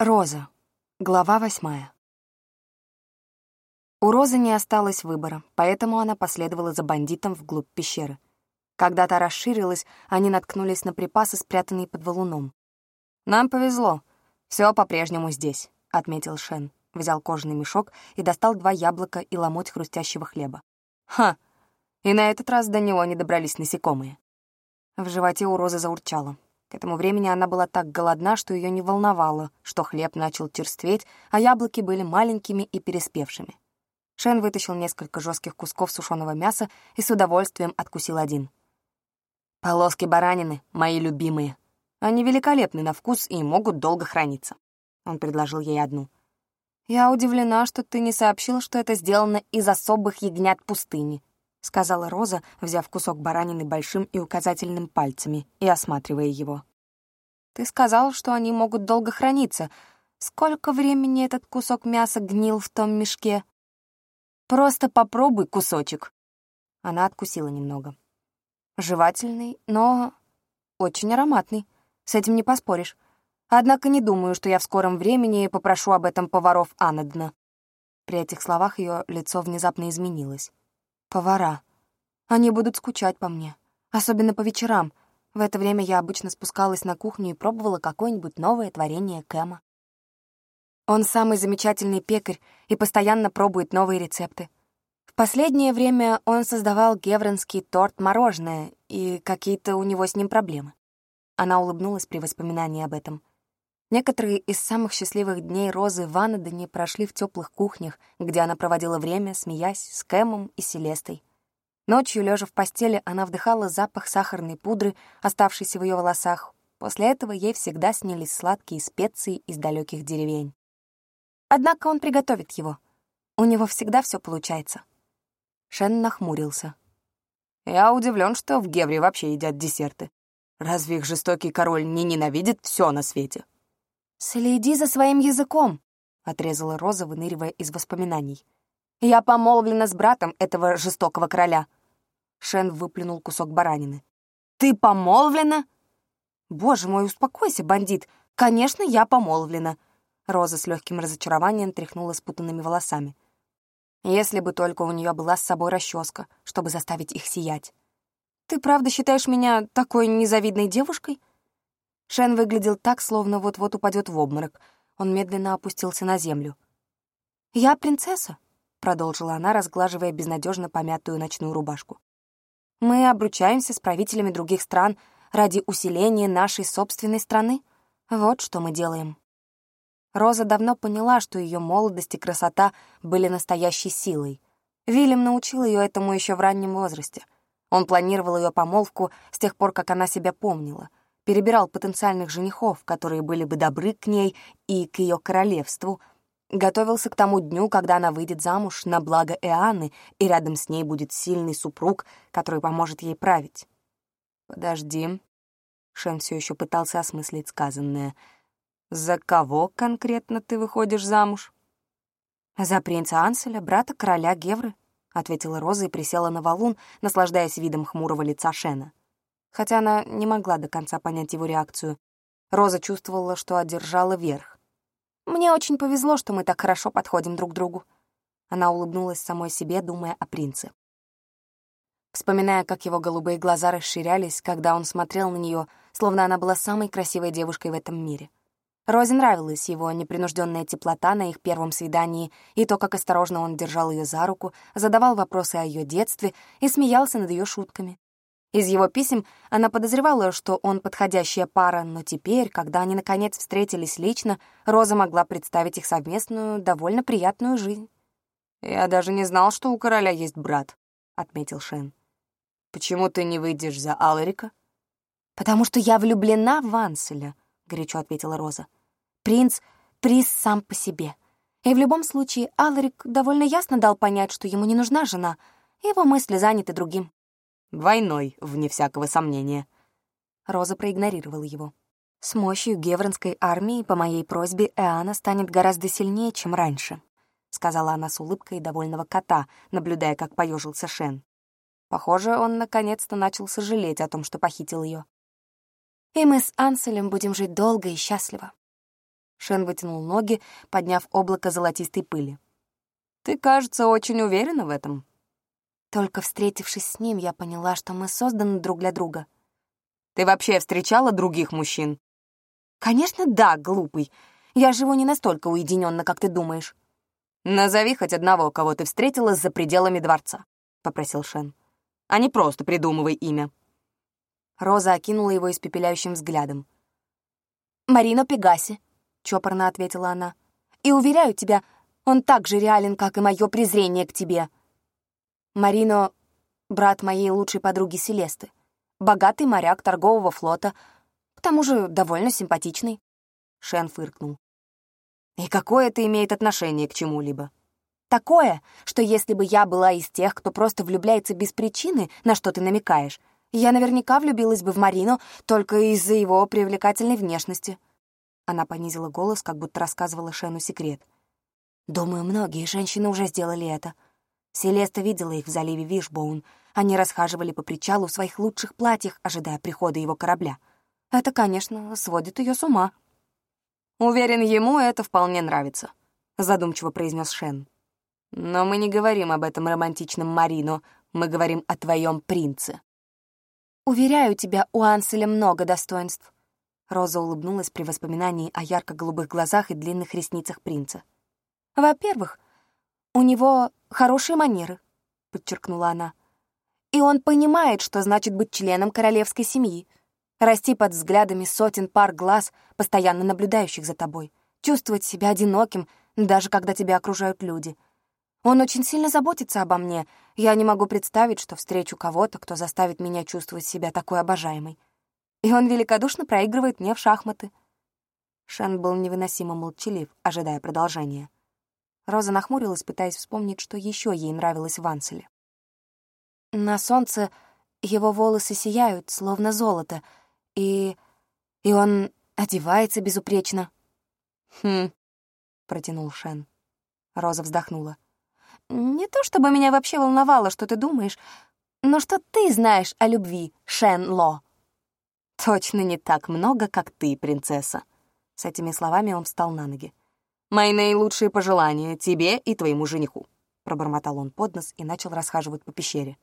Роза. Глава восьмая. У Розы не осталось выбора, поэтому она последовала за бандитом вглубь пещеры. Когда та расширилась, они наткнулись на припасы, спрятанные под валуном. «Нам повезло. Все по-прежнему здесь», — отметил Шен. Взял кожаный мешок и достал два яблока и ломоть хрустящего хлеба. «Ха! И на этот раз до него не добрались насекомые». В животе у Розы заурчало. К этому времени она была так голодна, что ее не волновало, что хлеб начал черстветь, а яблоки были маленькими и переспевшими. Шен вытащил несколько жестких кусков сушеного мяса и с удовольствием откусил один. «Полоски баранины — мои любимые. Они великолепны на вкус и могут долго храниться». Он предложил ей одну. «Я удивлена, что ты не сообщил, что это сделано из особых ягнят пустыни», — сказала Роза, взяв кусок баранины большим и указательным пальцами и осматривая его. «Ты сказал, что они могут долго храниться. Сколько времени этот кусок мяса гнил в том мешке?» «Просто попробуй кусочек». Она откусила немного. Жевательный, но очень ароматный. С этим не поспоришь. Однако не думаю, что я в скором времени попрошу об этом поваров Анадна. При этих словах ее лицо внезапно изменилось. Повара. Они будут скучать по мне. Особенно по вечерам. В это время я обычно спускалась на кухню и пробовала какое-нибудь новое творение Кэма. Он самый замечательный пекарь и постоянно пробует новые рецепты. В последнее время он создавал гевронский торт-мороженое, и какие-то у него с ним проблемы. Она улыбнулась при воспоминании об этом. Некоторые из самых счастливых дней Розы в Анадоне прошли в теплых кухнях, где она проводила время, смеясь с Кэмом и Селестой. Ночью, лежа в постели, она вдыхала запах сахарной пудры, оставшейся в ее волосах. После этого ей всегда снились сладкие специи из далеких деревень. Однако он приготовит его. У него всегда все получается. Шен нахмурился. «Я удивлен, что в Гевре вообще едят десерты. Разве их жестокий король не ненавидит все на свете?» «Следи за своим языком», — отрезала Роза, выныривая из воспоминаний. «Я помолвлена с братом этого жестокого короля». Шен выплюнул кусок баранины. «Ты помолвлена?» «Боже мой, успокойся, бандит! Конечно, я помолвлена!» Роза с легким разочарованием тряхнула спутанными волосами. Если бы только у нее была с собой расческа, чтобы заставить их сиять. «Ты правда считаешь меня такой незавидной девушкой?» Шен выглядел так, словно вот-вот упадет в обморок. Он медленно опустился на землю. «Я принцесса», — продолжила она, разглаживая безнадежно помятую ночную рубашку. «Мы обручаемся с правителями других стран ради усиления нашей собственной страны. Вот что мы делаем». Роза давно поняла, что ее молодость и красота были настоящей силой. Вильям научил ее этому еще в раннем возрасте. Он планировал ее помолвку с тех пор, как она себя помнила — перебирал потенциальных женихов, которые были бы добры к ней и к ее королевству, готовился к тому дню, когда она выйдет замуж на благо Эаны, и рядом с ней будет сильный супруг, который поможет ей править. «Подожди», — Шен все еще пытался осмыслить сказанное, «за кого конкретно ты выходишь замуж?» «За принца Анселя, брата короля Гевры», — ответила Роза и присела на валун, наслаждаясь видом хмурого лица Шена хотя она не могла до конца понять его реакцию. Роза чувствовала, что одержала верх. «Мне очень повезло, что мы так хорошо подходим друг другу». Она улыбнулась самой себе, думая о принце. Вспоминая, как его голубые глаза расширялись, когда он смотрел на нее, словно она была самой красивой девушкой в этом мире. Розе нравилась его непринужденная теплота на их первом свидании и то, как осторожно он держал ее за руку, задавал вопросы о ее детстве и смеялся над ее шутками. Из его писем она подозревала, что он подходящая пара, но теперь, когда они наконец встретились лично, Роза могла представить их совместную, довольно приятную жизнь. «Я даже не знал, что у короля есть брат», — отметил Шен. «Почему ты не выйдешь за Аларика?» «Потому что я влюблена в Анселя», — горячо ответила Роза. «Принц — приз сам по себе. И в любом случае Аларик довольно ясно дал понять, что ему не нужна жена, его мысли заняты другим». Войной, вне всякого сомнения. Роза проигнорировала его. С мощью гевронской армии по моей просьбе Эана станет гораздо сильнее, чем раньше, сказала она с улыбкой довольного кота, наблюдая, как поежился Шен. Похоже, он наконец-то начал сожалеть о том, что похитил ее. И мы с Анселем будем жить долго и счастливо. Шен вытянул ноги, подняв облако золотистой пыли. «Ты, кажется, очень уверена в этом». Только встретившись с ним, я поняла, что мы созданы друг для друга. «Ты вообще встречала других мужчин?» «Конечно, да, глупый. Я живу не настолько уединенно, как ты думаешь». «Назови хоть одного, кого ты встретила за пределами дворца», — попросил Шен. «А не просто придумывай имя». Роза окинула его испепеляющим взглядом. «Марино Пегаси», — чопорно ответила она. «И уверяю тебя, он так же реален, как и мое презрение к тебе». Марино — брат моей лучшей подруги Селесты. Богатый моряк торгового флота, к тому же довольно симпатичный. Шен фыркнул. «И какое это имеет отношение к чему-либо?» «Такое, что если бы я была из тех, кто просто влюбляется без причины, на что ты намекаешь, я наверняка влюбилась бы в Марину только из-за его привлекательной внешности». Она понизила голос, как будто рассказывала Шену секрет. «Думаю, многие женщины уже сделали это. Селеста видела их в заливе Вишбоун. Они расхаживали по причалу в своих лучших платьях, ожидая прихода его корабля. Это, конечно, сводит ее с ума». «Уверен, ему это вполне нравится», — задумчиво произнес Шен. «Но мы не говорим об этом романтичном Марино, мы говорим о твоем принце». «Уверяю тебя, у Анселя много достоинств». Роза улыбнулась при воспоминании о ярко-голубых глазах и длинных ресницах принца. «Во-первых, у него хорошие манеры», — подчеркнула она. «И он понимает, что значит быть членом королевской семьи, расти под взглядами сотен пар глаз, постоянно наблюдающих за тобой, чувствовать себя одиноким, даже когда тебя окружают люди — он очень сильно заботится обо мне. Я не могу представить, что встречу кого-то, кто заставит меня чувствовать себя такой обожаемой. И он великодушно проигрывает мне в шахматы. Шен был невыносимо молчалив, ожидая продолжения. Роза нахмурилась, пытаясь вспомнить, что еще ей нравилось в Анселе. На солнце его волосы сияют, словно золото, и... и он одевается безупречно. «Хм», — протянул Шен. Роза вздохнула. Не то чтобы меня вообще волновало, что ты думаешь, но что ты знаешь о любви, Шен Ло? Точно не так много, как ты, принцесса. С этими словами он встал на ноги. «Мои наилучшие пожелания тебе и твоему жениху», — пробормотал он под нос и начал расхаживать по пещере.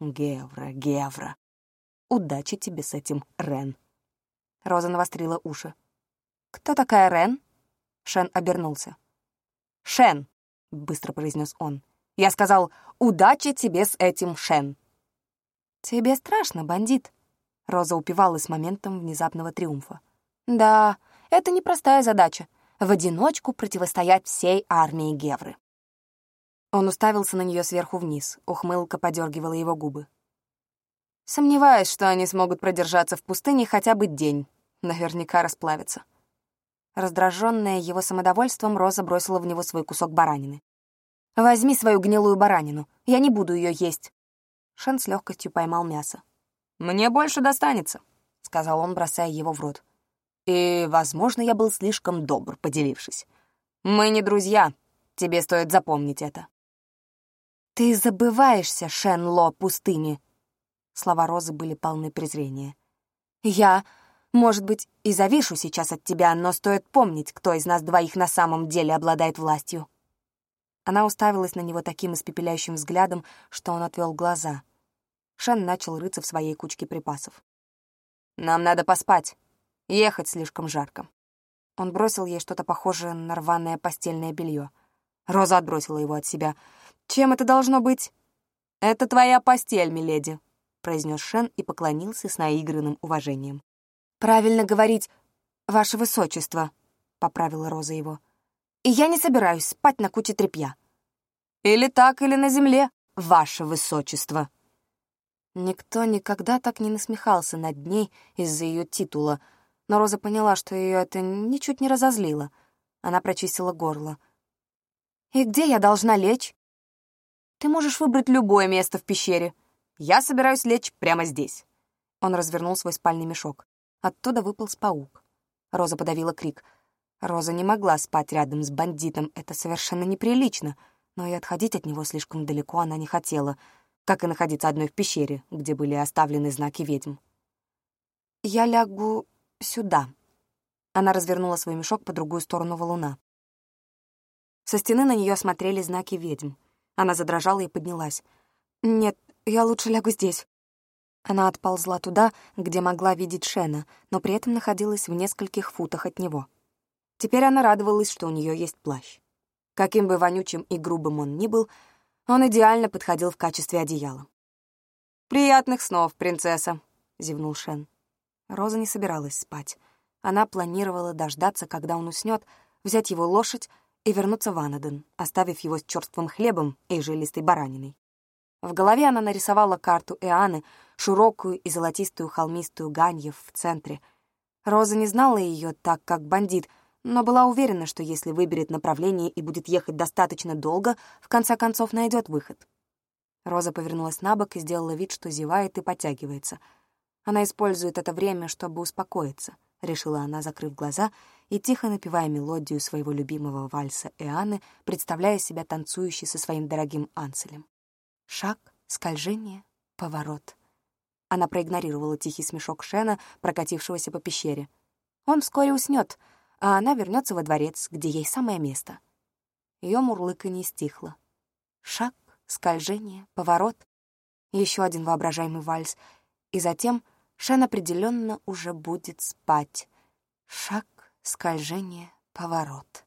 «Гевра, Гевра, удачи тебе с этим, Рен». Роза навострила уши. «Кто такая Рен?» Шен обернулся. «Шен, — быстро произнес он. «Я сказал, удачи тебе с этим, Шен!» «Тебе страшно, бандит?» Роза упивалась моментом внезапного триумфа. «Да, это непростая задача — в одиночку противостоять всей армии Гевры». Он уставился на нее сверху вниз, ухмылка подергивала его губы. «Сомневаюсь, что они смогут продержаться в пустыне хотя бы день. Наверняка расплавятся». Раздраженная его самодовольством, Роза бросила в него свой кусок баранины. «Возьми свою гнилую баранину, я не буду ее есть». Шен с легкостью поймал мясо. «Мне больше достанется», — сказал он, бросая его в рот. «И, возможно, я был слишком добр, поделившись. Мы не друзья, тебе стоит запомнить это». «Ты забываешься, Шен Ло, пустыни!» Слова Розы были полны презрения. «Я может быть, и завишу сейчас от тебя, но стоит помнить, кто из нас двоих на самом деле обладает властью». Она уставилась на него таким испепеляющим взглядом, что он отвел глаза. Шен начал рыться в своей кучке припасов. «Нам надо поспать. Ехать слишком жарко». Он бросил ей что-то похожее на рваное постельное белье. Роза отбросила его от себя. «Чем это должно быть?» «Это твоя постель, миледи», — произнес Шен и поклонился с наигранным уважением. «Правильно говорить, ваше высочество», — поправила Роза его. «И я не собираюсь спать на куче тряпья». «Или так, или на земле, ваше высочество». Никто никогда так не насмехался над ней из-за ее титула, но Роза поняла, что ее это ничуть не разозлило. Она прочистила горло. «И где я должна лечь?» «Ты можешь выбрать любое место в пещере. Я собираюсь лечь прямо здесь». Он развернул свой спальный мешок. Оттуда выполз паук. Роза подавила крик. Роза не могла спать рядом с бандитом, это совершенно неприлично, но и отходить от него слишком далеко она не хотела, как и находиться одной в пещере, где были оставлены знаки ведьм. «Я лягу сюда». Она развернула свой мешок по другую сторону валуна. Со стены на нее смотрели знаки ведьм. Она задрожала и поднялась. «Нет, я лучше лягу здесь». Она отползла туда, где могла видеть Шена, но при этом находилась в нескольких футах от него. Теперь она радовалась, что у нее есть плащ. Каким бы вонючим и грубым он ни был, он идеально подходил в качестве одеяла. «Приятных снов, принцесса», — зевнул Шен. Роза не собиралась спать. Она планировала дождаться, когда он уснет, взять его лошадь и вернуться в Анаден, оставив его с черствым хлебом и жилистой бараниной. В голове она нарисовала карту Иоанны, широкую и золотистую холмистую Ганьев в центре. Роза не знала ее так, как бандит, но была уверена, что если выберет направление и будет ехать достаточно долго, в конце концов найдет выход. Роза повернулась на бок и сделала вид, что зевает и подтягивается. Она использует это время, чтобы успокоиться, решила она, закрыв глаза и тихо напевая мелодию своего любимого вальса Иоанны, представляя себя танцующей со своим дорогим Анселем. Шаг, скольжение, поворот. Она проигнорировала тихий смешок Шена, прокатившегося по пещере. Он вскоре уснет, а она вернется во дворец, где ей самое место. Ее мурлыканье стихло. Шаг, скольжение, поворот. Еще один воображаемый вальс. И затем Шен определенно уже будет спать. Шаг, скольжение, поворот.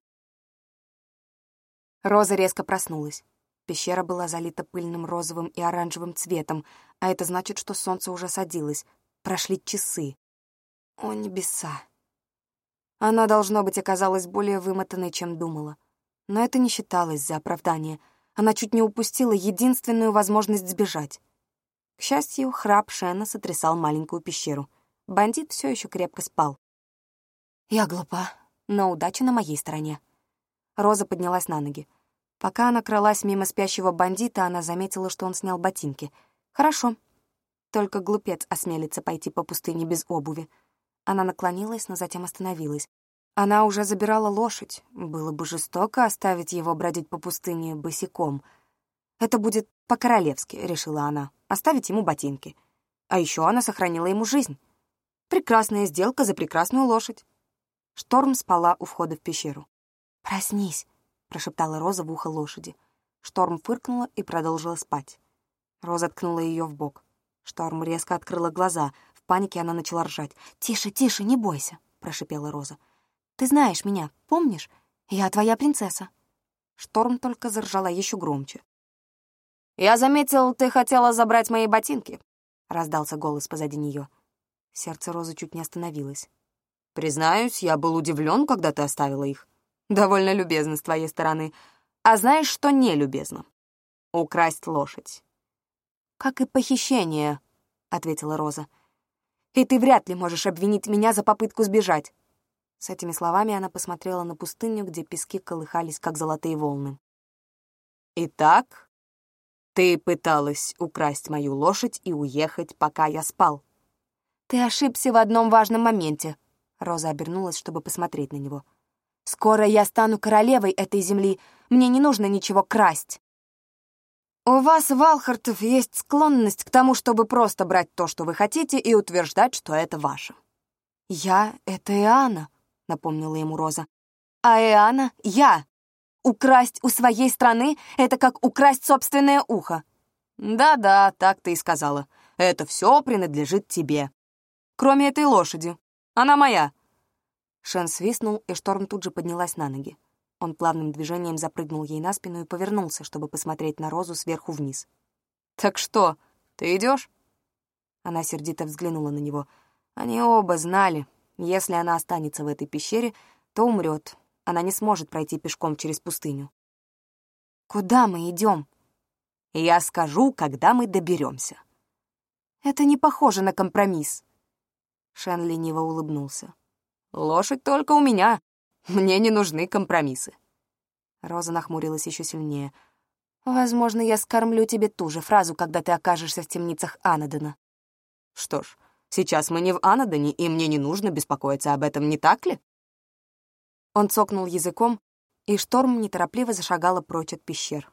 Роза резко проснулась. Пещера была залита пыльным розовым и оранжевым цветом, а это значит, что солнце уже садилось. Прошли часы. О, небеса! Она, должно быть, оказалась более вымотанной, чем думала. Но это не считалось за оправдание. Она чуть не упустила единственную возможность сбежать. К счастью, храп Шена сотрясал маленькую пещеру. Бандит все еще крепко спал. Я глупа, но удача на моей стороне. Роза поднялась на ноги. Пока она кралась мимо спящего бандита, она заметила, что он снял ботинки. Хорошо. Только глупец осмелится пойти по пустыне без обуви. Она наклонилась, но затем остановилась. Она уже забирала лошадь. Было бы жестоко оставить его бродить по пустыне босиком. Это будет по-королевски, решила она, оставить ему ботинки. А еще она сохранила ему жизнь. Прекрасная сделка за прекрасную лошадь. Шторм спала у входа в пещеру. «Проснись», — прошептала Роза в ухо лошади. Шторм фыркнула и продолжила спать. Роза ткнула ее в бок. Шторм резко открыла глаза. В панике она начала ржать. «Тише, тише, не бойся», — прошипела Роза. «Ты знаешь меня, помнишь? Я твоя принцесса». Шторм только заржала еще громче. «Я заметил, ты хотела забрать мои ботинки», — раздался голос позади нее. Сердце Розы чуть не остановилось. «Признаюсь, я был удивлен, когда ты оставила их. Довольно любезно с твоей стороны. А знаешь, что не любезно? Украсть лошадь. Как и похищение, — ответила Роза. И ты вряд ли можешь обвинить меня за попытку сбежать. С этими словами она посмотрела на пустыню, где пески колыхались, как золотые волны. «Итак, ты пыталась украсть мою лошадь и уехать, пока я спал». «Ты ошибся в одном важном моменте», — Роза обернулась, чтобы посмотреть на него. Скоро я стану королевой этой земли. Мне не нужно ничего красть. У вас, Валхартов, есть склонность к тому, чтобы просто брать то, что вы хотите, и утверждать, что это ваше. Я — это Иоанна, — напомнила ему Роза. А Иоанна — я. Украсть у своей страны — это как украсть собственное ухо. Да-да, так ты и сказала. Это все принадлежит тебе. Кроме этой лошади. Она моя. Шен свистнул, и Шторм тут же поднялась на ноги. Он плавным движением запрыгнул ей на спину и повернулся, чтобы посмотреть на Розу сверху вниз. «Так что, ты идешь? Она сердито взглянула на него. Они оба знали, если она останется в этой пещере, то умрет. Она не сможет пройти пешком через пустыню. «Куда мы идем? «Я скажу, когда мы доберемся. «Это не похоже на компромисс». Шен лениво улыбнулся. Лошадь только у меня. Мне не нужны компромиссы. Роза нахмурилась еще сильнее. «Возможно, я скормлю тебе ту же фразу, когда ты окажешься в темницах Анадена». «Что ж, сейчас мы не в Анадоне, и мне не нужно беспокоиться об этом, не так ли?» Он цокнул языком, и шторм неторопливо зашагала прочь от пещер.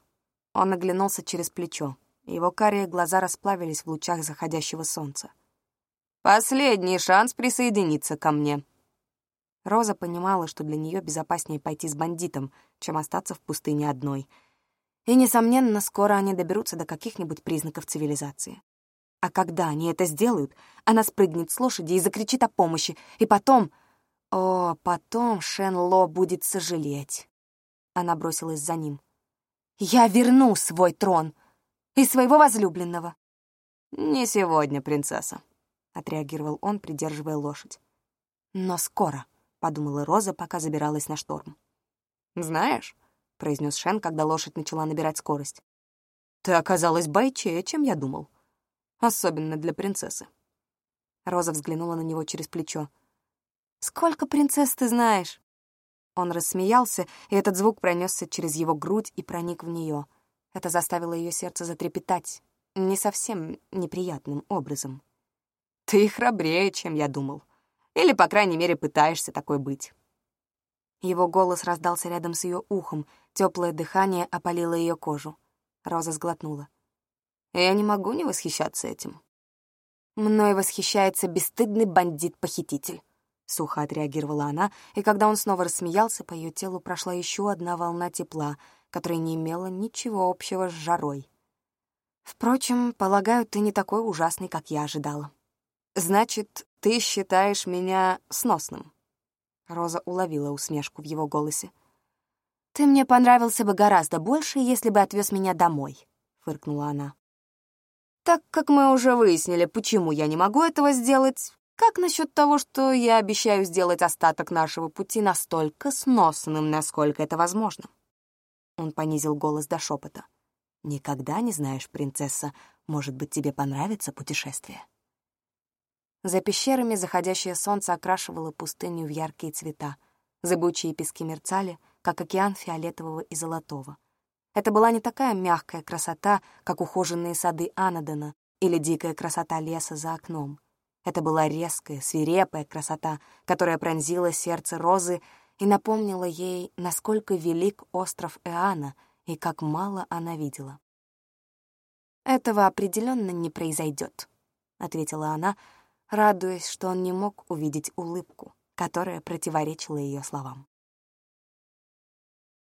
Он оглянулся через плечо. Его карие глаза расплавились в лучах заходящего солнца. «Последний шанс присоединиться ко мне», Роза понимала, что для нее безопаснее пойти с бандитом, чем остаться в пустыне одной. И, несомненно, скоро они доберутся до каких-нибудь признаков цивилизации. А когда они это сделают, она спрыгнет с лошади и закричит о помощи, и потом... О, потом Шен Ло будет сожалеть. Она бросилась за ним. «Я верну свой трон и своего возлюбленного». «Не сегодня, принцесса», — отреагировал он, придерживая лошадь. «Но скоро», — подумала Роза, пока забиралась на шторм. «Знаешь», — произнес Шен, когда лошадь начала набирать скорость, «ты оказалась бойчее, чем я думал. Особенно для принцессы». Роза взглянула на него через плечо. «Сколько принцесс ты знаешь?» Он рассмеялся, и этот звук пронесся через его грудь и проник в нее. Это заставило ее сердце затрепетать, не совсем неприятным образом. «Ты храбрее, чем я думал. Или, по крайней мере, пытаешься такой быть». Его голос раздался рядом с ее ухом, теплое дыхание опалило ее кожу. Роза сглотнула. «Я не могу не восхищаться этим». «Мной восхищается бесстыдный бандит-похититель». — сухо отреагировала она, и когда он снова рассмеялся, по ее телу прошла еще одна волна тепла, которая не имела ничего общего с жарой. «Впрочем, полагаю, ты не такой ужасный, как я ожидала». «Значит, ты считаешь меня сносным?» Роза уловила усмешку в его голосе. «Ты мне понравился бы гораздо больше, если бы отвез меня домой», — фыркнула она. «Так как мы уже выяснили, почему я не могу этого сделать, как насчет того, что я обещаю сделать остаток нашего пути настолько сносным, насколько это возможно?» Он понизил голос до шепота. «Никогда не знаешь, принцесса, может быть, тебе понравится путешествие». За пещерами заходящее солнце окрашивало пустыню в яркие цвета. Зыбучие пески мерцали, как океан фиолетового и золотого. Это была не такая мягкая красота, как ухоженные сады Анадена или дикая красота леса за окном. Это была резкая, свирепая красота, которая пронзила сердце Розы и напомнила ей, насколько велик остров Эана и как мало она видела. «Этого определенно не произойдет», — ответила она, радуясь, что он не мог увидеть улыбку, которая противоречила ее словам.